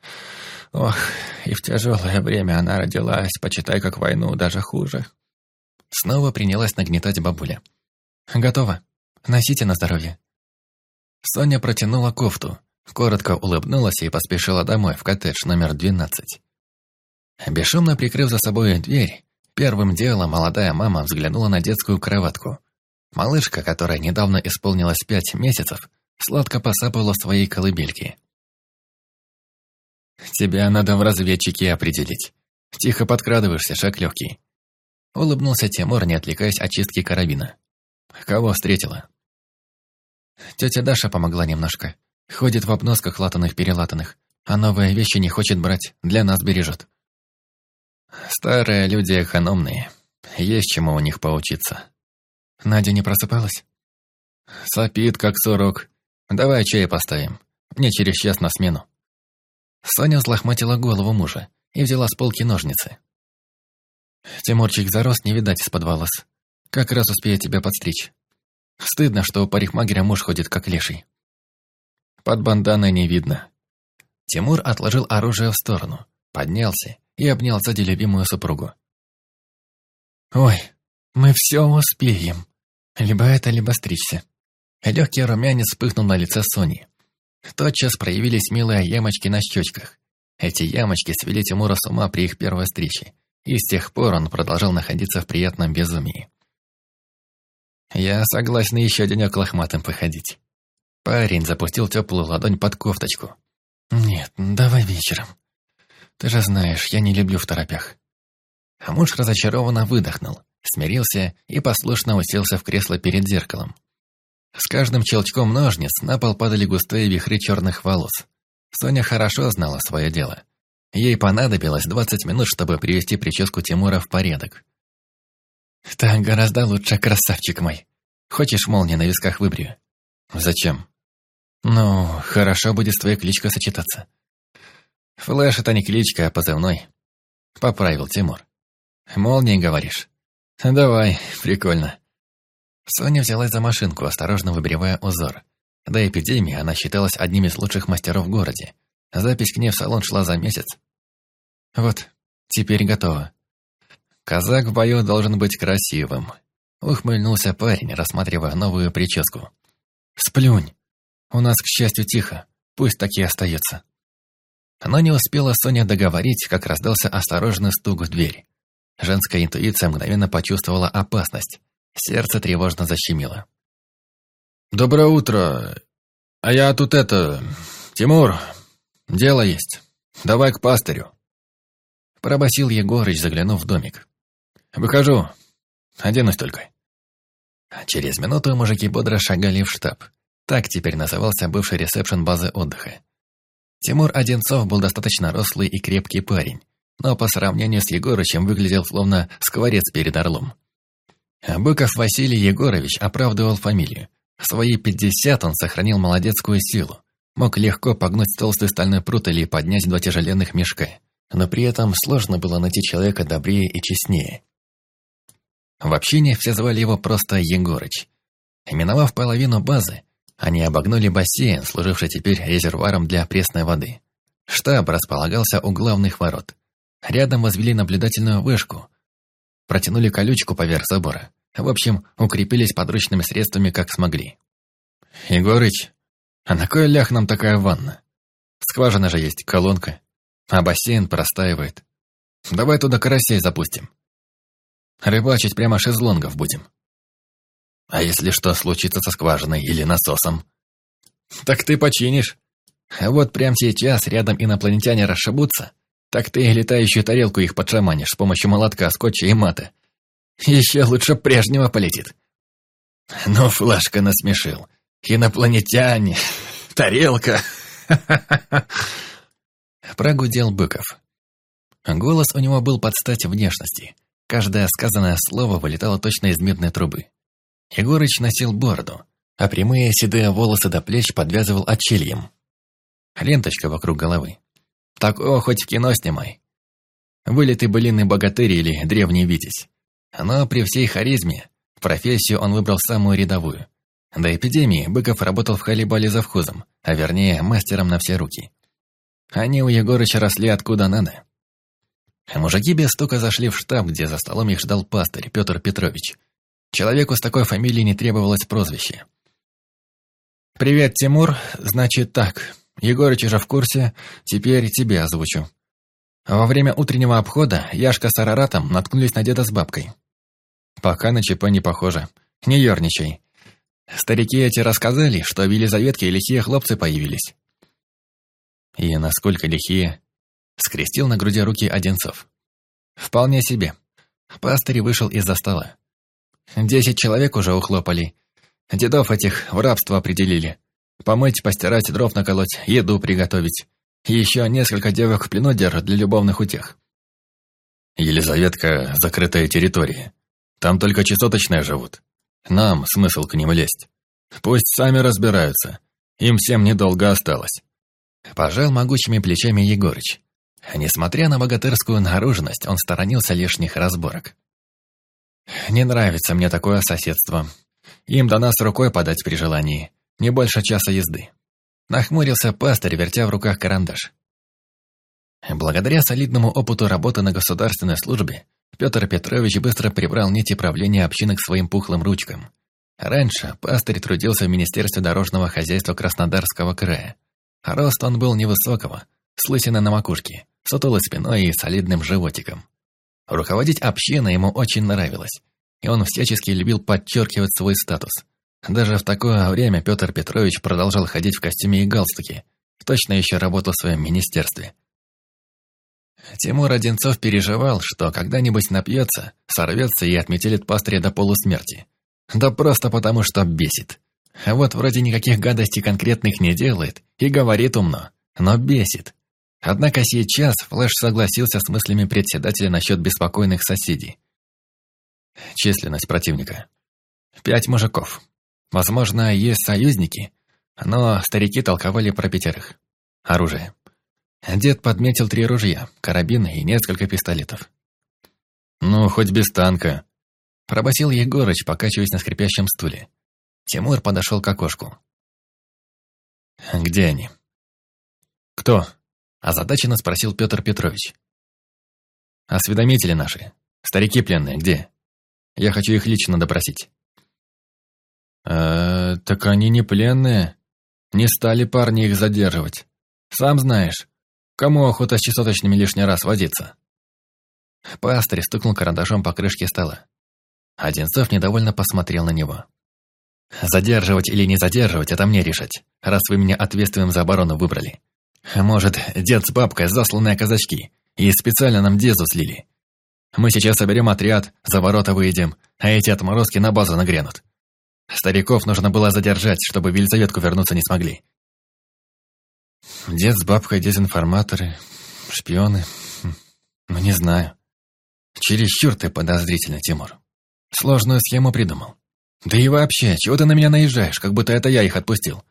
Ох, и в тяжелое время она родилась, почитай, как войну, даже хуже. Снова принялась нагнетать бабуля. Готово. Носите на здоровье. Соня протянула кофту, коротко улыбнулась и поспешила домой в коттедж номер 12. Бесшумно прикрыв за собой дверь, первым делом молодая мама взглянула на детскую кроватку. Малышка, которая недавно исполнилось пять месяцев, сладко посапала в своей колыбельке. «Тебя надо в разведчике определить. Тихо подкрадываешься, шаг легкий». Улыбнулся Тимур, не отвлекаясь от чистки карабина. «Кого встретила?» Тетя Даша помогла немножко. Ходит в обносках латаных-перелатанных, а новые вещи не хочет брать, для нас бережет. Старые люди экономные, есть чему у них поучиться. Надя не просыпалась? Сопит, как сурок, Давай чай поставим. Мне через час на смену». Соня взлохматила голову мужа и взяла с полки ножницы. «Тимурчик зарос, не видать из-под волос. Как раз успею тебя подстричь. Стыдно, что у парикмахера муж ходит как леший. Под банданой не видно». Тимур отложил оружие в сторону, поднялся и обнял сзади любимую супругу. «Ой, мы все успеем. Либо это, либо стричься. Легкий румянец вспыхнул на лице Сони. Тотчас проявились милые ямочки на щечках. Эти ямочки свели Тимура с ума при их первой встрече, и с тех пор он продолжал находиться в приятном безумии. «Я согласен еще денек лохматым походить». Парень запустил теплую ладонь под кофточку. «Нет, давай вечером. Ты же знаешь, я не люблю в торопях». А муж разочарованно выдохнул, смирился и послушно уселся в кресло перед зеркалом. С каждым челчком ножниц на пол падали густые вихры черных волос. Соня хорошо знала свое дело. Ей понадобилось 20 минут, чтобы привести прическу Тимура в порядок. «Так гораздо лучше, красавчик мой. Хочешь молнии на висках выбрию?» «Зачем?» «Ну, хорошо будет с твоей кличкой сочетаться». «Флэш — это не кличка, а позывной», — поправил Тимур. «Молнии, говоришь?» «Давай, прикольно. Соня взялась за машинку, осторожно выбривая узор. До эпидемии она считалась одним из лучших мастеров в городе. Запись к ней в салон шла за месяц. Вот, теперь готово. Казак в бою должен быть красивым. Ухмыльнулся парень, рассматривая новую прическу. Сплюнь. У нас, к счастью, тихо. Пусть так и остается. Но не успела Соня договорить, как раздался осторожный стук в дверь. Женская интуиция мгновенно почувствовала опасность. Сердце тревожно защемило. «Доброе утро. А я тут это... Тимур, дело есть. Давай к пастырю». Пробасил Егорыч, заглянув в домик. «Выхожу. Оденусь только». Через минуту мужики бодро шагали в штаб. Так теперь назывался бывший ресепшн базы отдыха. Тимур Одинцов был достаточно рослый и крепкий парень, но по сравнению с Егорычем выглядел словно скворец перед орлом. Быков Василий Егорович оправдывал фамилию. В свои пятьдесят он сохранил молодецкую силу. Мог легко погнуть толстый стальной прут или поднять два тяжеленных мешка. Но при этом сложно было найти человека добрее и честнее. В общине все звали его просто Егорыч. Миновав половину базы, они обогнули бассейн, служивший теперь резервуаром для пресной воды. Штаб располагался у главных ворот. Рядом возвели наблюдательную вышку, протянули колючку поверх забора. В общем, укрепились подручными средствами, как смогли. «Егорыч, а на кой лях нам такая ванна? Скважина же есть, колонка, а бассейн простаивает. Давай туда карасей запустим. Рыбачить прямо шезлонгов будем. А если что случится со скважиной или насосом? Так ты починишь. Вот прямо сейчас рядом инопланетяне расшибутся, так ты летающую тарелку их подшаманишь с помощью молотка, скотча и мата. Еще лучше прежнего полетит. Ну, флажка насмешил. Инопланетяне, тарелка. Прогудел Быков. Голос у него был под стать внешности. Каждое сказанное слово вылетало точно из медной трубы. Егорыч носил бороду, а прямые седые волосы до плеч подвязывал отчельем. Ленточка вокруг головы. Так, о, хоть в кино снимай. Вылитый былинный богатырь или древний витязь. Но при всей харизме, профессию он выбрал самую рядовую. До эпидемии Быков работал в Халибале завхозом, а вернее, мастером на все руки. Они у Егорыча росли откуда надо. Мужики без стука зашли в штаб, где за столом их ждал пастырь Петр Петрович. Человеку с такой фамилией не требовалось прозвище. «Привет, Тимур. Значит так, Егорыч уже в курсе, теперь тебе озвучу. Во время утреннего обхода Яшка с Араратом наткнулись на деда с бабкой. Пока на ЧП не похоже. Не ерничай. Старики эти рассказали, что в Елизаветке лихие хлопцы появились. И насколько лихие, скрестил на груди руки Одинцов. Вполне себе. Пастырь вышел из-за стола. Десять человек уже ухлопали. Дедов этих в рабство определили. Помыть, постирать, дров наколоть, еду приготовить. Еще несколько девок в плену держат для любовных утех. Елизаветка – закрытая территория. Там только чесоточные живут. Нам смысл к ним лезть. Пусть сами разбираются. Им всем недолго осталось. Пожал могучими плечами Егорыч. Несмотря на богатырскую наружность, он сторонился лишних разборок. «Не нравится мне такое соседство. Им до нас рукой подать при желании. Не больше часа езды. Нахмурился пастырь, вертя в руках карандаш. Благодаря солидному опыту работы на государственной службе, Петр Петрович быстро прибрал нити правления общины к своим пухлым ручкам. Раньше пастырь трудился в Министерстве дорожного хозяйства Краснодарского края. Рост он был невысокого, с лысиной на макушке, сутулой спиной и солидным животиком. Руководить общиной ему очень нравилось, и он всячески любил подчеркивать свой статус – даже в такое время Петр Петрович продолжал ходить в костюме и галстуке. Точно еще работал в своем министерстве. Тимур Одинцов переживал, что когда-нибудь напьется, сорвется и отметелит пастыря до полусмерти. Да просто потому, что бесит. Вот вроде никаких гадостей конкретных не делает и говорит умно, но бесит. Однако сейчас Флэш согласился с мыслями председателя насчет беспокойных соседей. Численность противника. Пять мужиков. Возможно, есть союзники, но старики толковали про пятерых. Оружие. Дед подметил три ружья, карабины и несколько пистолетов. «Ну, хоть без танка», – пробасил Егорыч, покачиваясь на скрипящем стуле. Тимур подошел к окошку. «Где они?» «Кто?» – озадаченно спросил Петр Петрович. «Осведомители наши. Старики пленные где? Я хочу их лично допросить». «Э, так они не пленные. Не стали парни их задерживать. Сам знаешь, кому охота с чесоточными лишний раз водиться?» Пастырь стукнул карандашом по крышке стола. Одинцов недовольно посмотрел на него. «Задерживать или не задерживать, это мне решать, раз вы меня ответственным за оборону выбрали. Может, дед с бабкой засланные казачки, и специально нам дезу слили. Мы сейчас соберем отряд, за ворота выйдем, а эти отморозки на базу нагрянут. Стариков нужно было задержать, чтобы в Елизаветку вернуться не смогли. Дед с бабкой дезинформаторы, шпионы. Ну, не знаю. Чересчур ты подозрительный, Тимур. Сложную схему придумал. Да и вообще, чего ты на меня наезжаешь, как будто это я их отпустил?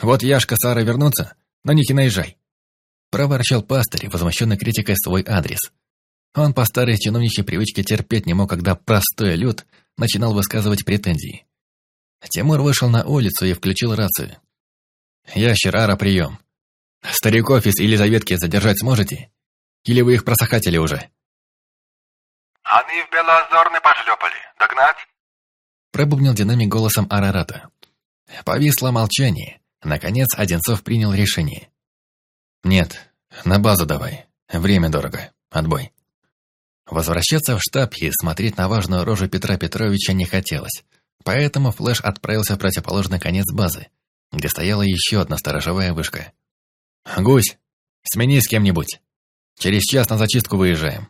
Вот Яшка, Сара вернутся, на них и наезжай. Проворчал пастырь, возмущенный критикой свой адрес. Он по старой чиновничьей привычке терпеть не мог, когда простой люд начинал высказывать претензии. Тимур вышел на улицу и включил рацию. «Ящер, Ара, прием. Стариков из Елизаветки задержать сможете? Или вы их просохатили уже?» Они в Белоозерный пошлепали. Догнать?» Пробубнил динамик голосом Арарата. Повисло молчание. Наконец Одинцов принял решение. «Нет, на базу давай. Время дорого. Отбой». Возвращаться в штаб и смотреть на важную рожу Петра Петровича не хотелось. Поэтому Флэш отправился в противоположный конец базы, где стояла еще одна сторожевая вышка. «Гусь, смени с кем-нибудь. Через час на зачистку выезжаем».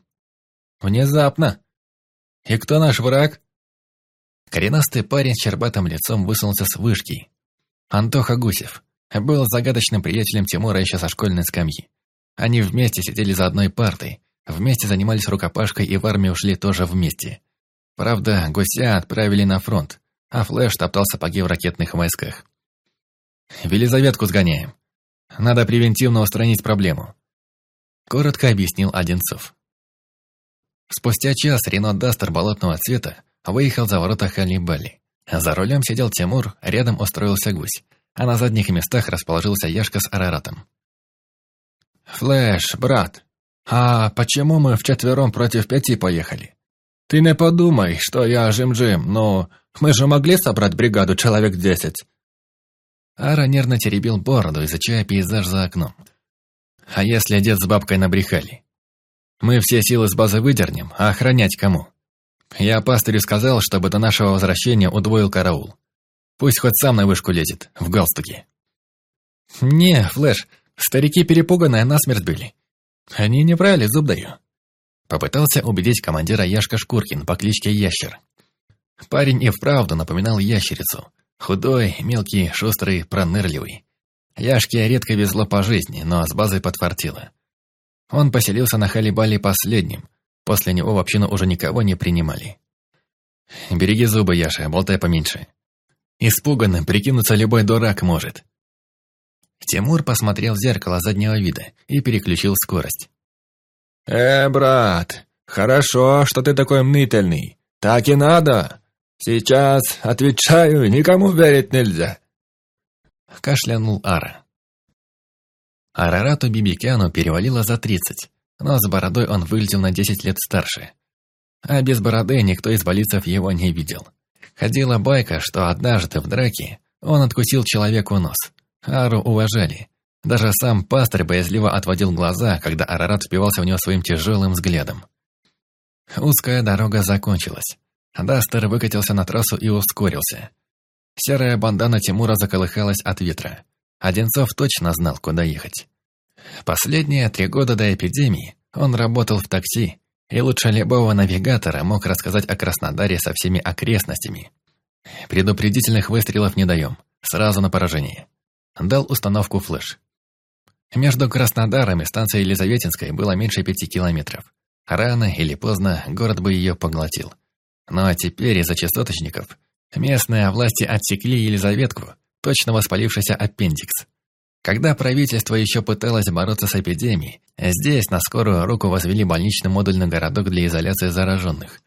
«Внезапно. И кто наш враг?» Коренастый парень с чербатым лицом высунулся с вышки. Антоха Гусев был загадочным приятелем Тимура еще со школьной скамьи. Они вместе сидели за одной партой, вместе занимались рукопашкой и в армию ушли тоже вместе. Правда, Гуся отправили на фронт, а Флэш топтал сапоги в ракетных войсках. «В Елизаветку сгоняем. Надо превентивно устранить проблему», — коротко объяснил Одинцов. Спустя час Рено Дастер болотного цвета выехал за ворота Халибали. За рулем сидел Тимур, рядом устроился гусь, а на задних местах расположился Яшка с Араратом. «Флэш, брат, а почему мы вчетвером против пяти поехали? Ты не подумай, что я Жим-Джим, но мы же могли собрать бригаду человек десять». Ара нервно теребил бороду, изучая пейзаж за окном. «А если дед с бабкой набрехали? Мы все силы с базы выдернем, а охранять кому?» Я пастырю сказал, чтобы до нашего возвращения удвоил караул. Пусть хоть сам на вышку лезет, в галстуке. Не, Флэш, старики перепуганные насмерть были. Они не брали, зуб даю. Попытался убедить командира Яшка Шкуркин по кличке Ящер. Парень и вправду напоминал ящерицу. Худой, мелкий, шустрый, пронырливый. Яшке редко везло по жизни, но с базой подфартило. Он поселился на Халибале последним, После него в общину уже никого не принимали. «Береги зубы, Яша, болтай поменьше. Испуганным прикинуться любой дурак может». Тимур посмотрел в зеркало заднего вида и переключил скорость. «Э, брат, хорошо, что ты такой мнительный. Так и надо. Сейчас, отвечаю, никому верить нельзя». Кашлянул Ара. Арарату Бибикяну перевалило за тридцать но с бородой он выглядел на 10 лет старше. А без бороды никто из болицев его не видел. Ходила байка, что однажды в драке он откусил человеку нос. Ару уважали. Даже сам пастырь боязливо отводил глаза, когда Арарат впивался в него своим тяжелым взглядом. Узкая дорога закончилась. Дастер выкатился на трассу и ускорился. Серая бандана Тимура заколыхалась от ветра. Одинцов точно знал, куда ехать. Последние три года до эпидемии он работал в такси, и лучше любого навигатора мог рассказать о Краснодаре со всеми окрестностями. Предупредительных выстрелов не даем, сразу на поражение. Дал установку флеш. Между Краснодаром и станцией Елизаветинской было меньше пяти километров. Рано или поздно город бы ее поглотил. Но теперь из-за частоточников местные власти отсекли Елизаветку, точно воспалившийся аппендикс. Когда правительство еще пыталось бороться с эпидемией, здесь на скорую руку возвели больничный модульный городок для изоляции зараженных.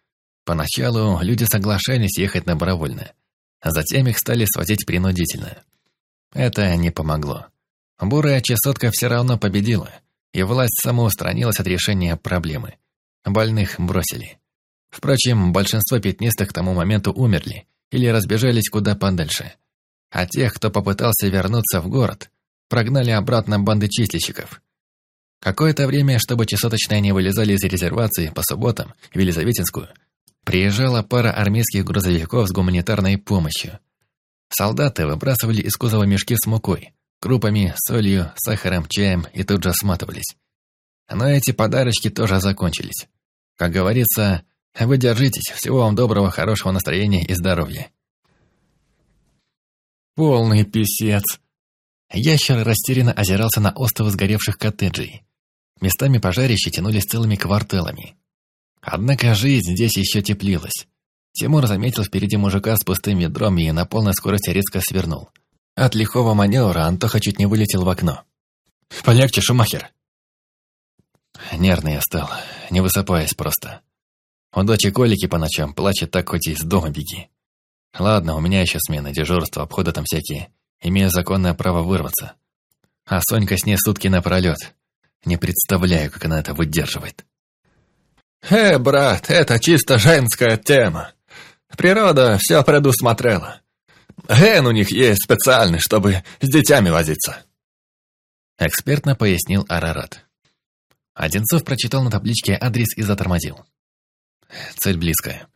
Поначалу люди соглашались ехать добровольно, а затем их стали свозить принудительно. Это не помогло. Бурая чесотка все равно победила, и власть самоустранилась от решения проблемы. Больных бросили. Впрочем, большинство пятнистых к тому моменту умерли или разбежались куда подальше. А тех, кто попытался вернуться в город, прогнали обратно банды чистильщиков. Какое-то время, чтобы часоточные не вылезали из резервации по субботам в Елизаветинскую, приезжала пара армейских грузовиков с гуманитарной помощью. Солдаты выбрасывали из кузова мешки с мукой, крупами, солью, сахаром, чаем и тут же сматывались. Но эти подарочки тоже закончились. Как говорится, вы держитесь, всего вам доброго, хорошего настроения и здоровья. Полный писец. Ящер растерянно озирался на остовы сгоревших коттеджей. Местами пожарища тянулись целыми кварталами. Однако жизнь здесь еще теплилась. Тимур заметил впереди мужика с пустым ведром и на полной скорости резко свернул. От лихого маневра Антоха чуть не вылетел в окно. «Полегче, Шумахер!» Нервный я стал, не высыпаясь просто. У дочи колики по ночам, плачет так, хоть из дома беги. Ладно, у меня еще смена, дежурство, обходы там всякие имея законное право вырваться. А Сонька с ней сутки напролет. Не представляю, как она это выдерживает. «Э, брат, это чисто женская тема. Природа все предусмотрела. Ген у них есть специальный, чтобы с детьми возиться». Экспертно пояснил Арарат. Одинцов прочитал на табличке адрес и затормозил. Цель близкая.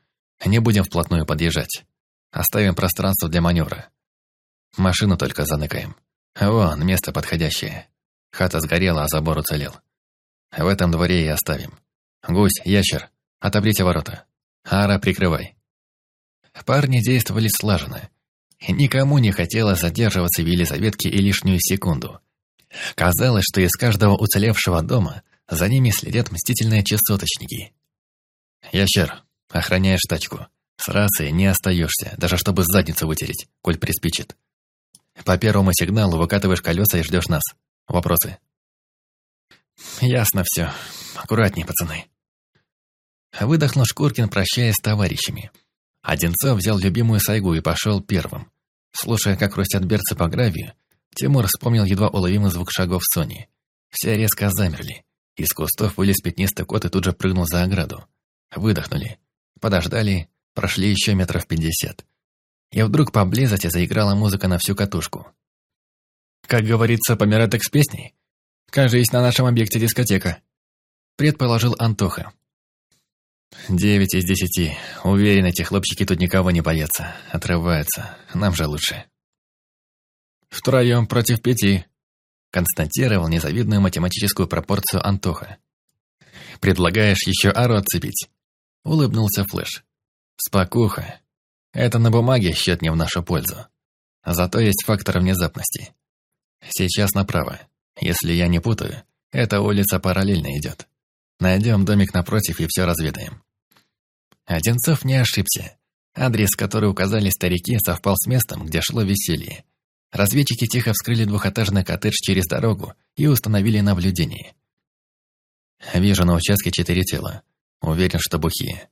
Не будем вплотную подъезжать. Оставим пространство для маневра. Машину только заныкаем. Вон, место подходящее. Хата сгорела, а забор уцелел. В этом дворе и оставим. Гусь, ящер, отобрите ворота. Ара, прикрывай. Парни действовали слаженно. Никому не хотелось задерживаться в Елизаветке и лишнюю секунду. Казалось, что из каждого уцелевшего дома за ними следят мстительные часоточники. «Ящер, охраняешь тачку. С рацией не остаешься, даже чтобы задницу вытереть, коль приспичит. По первому сигналу выкатываешь колеса и ждешь нас. Вопросы?» «Ясно все. Аккуратней, пацаны». Выдохнул Шкуркин, прощаясь с товарищами. Одинцов взял любимую сайгу и пошел первым. Слушая, как хрустят берцы по гравию, Тимур вспомнил едва уловимый звук шагов Сони. Все резко замерли. Из кустов вылез пятнистый кот и тут же прыгнул за ограду. Выдохнули. Подождали, прошли еще метров пятьдесят. И вдруг поблизости заиграла музыка на всю катушку. Как говорится, помирать с песней. Кажется, на нашем объекте дискотека. Предположил Антоха. Девять из десяти. Уверен, эти хлопчики тут никого не боятся. Отрываются. Нам же лучше. Втроем против пяти. Констатировал незавидную математическую пропорцию Антоха. Предлагаешь еще ару отцепить? Улыбнулся Флэш. Спокуха. Это на бумаге счет не в нашу пользу. Зато есть фактор внезапности. Сейчас направо. Если я не путаю, эта улица параллельно идет. Найдем домик напротив и все разведаем. Одинцов не ошибся. Адрес, который указали старики, совпал с местом, где шло веселье. Разведчики тихо вскрыли двухэтажный коттедж через дорогу и установили наблюдение. Вижу на участке четыре тела. Уверен, что бухие.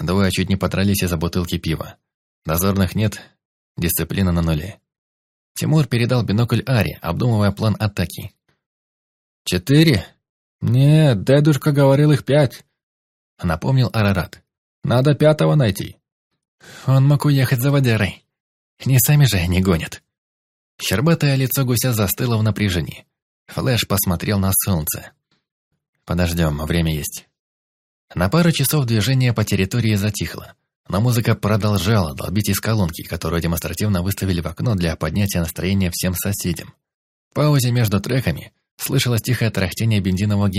Двое чуть не подрались из-за бутылки пива. Дозорных нет, дисциплина на нуле. Тимур передал бинокль Ари, обдумывая план атаки. «Четыре? Нет, дедушка говорил их пять», — напомнил Арарат. «Надо пятого найти». «Он мог уехать за водярой. Не сами же они гонят». Щербатое лицо гуся застыло в напряжении. Флэш посмотрел на солнце. «Подождем, время есть». На пару часов движение по территории затихло, но музыка продолжала долбить из колонки, которую демонстративно выставили в окно для поднятия настроения всем соседям. В паузе между треками слышалось тихое тарахтение бензинового генератора.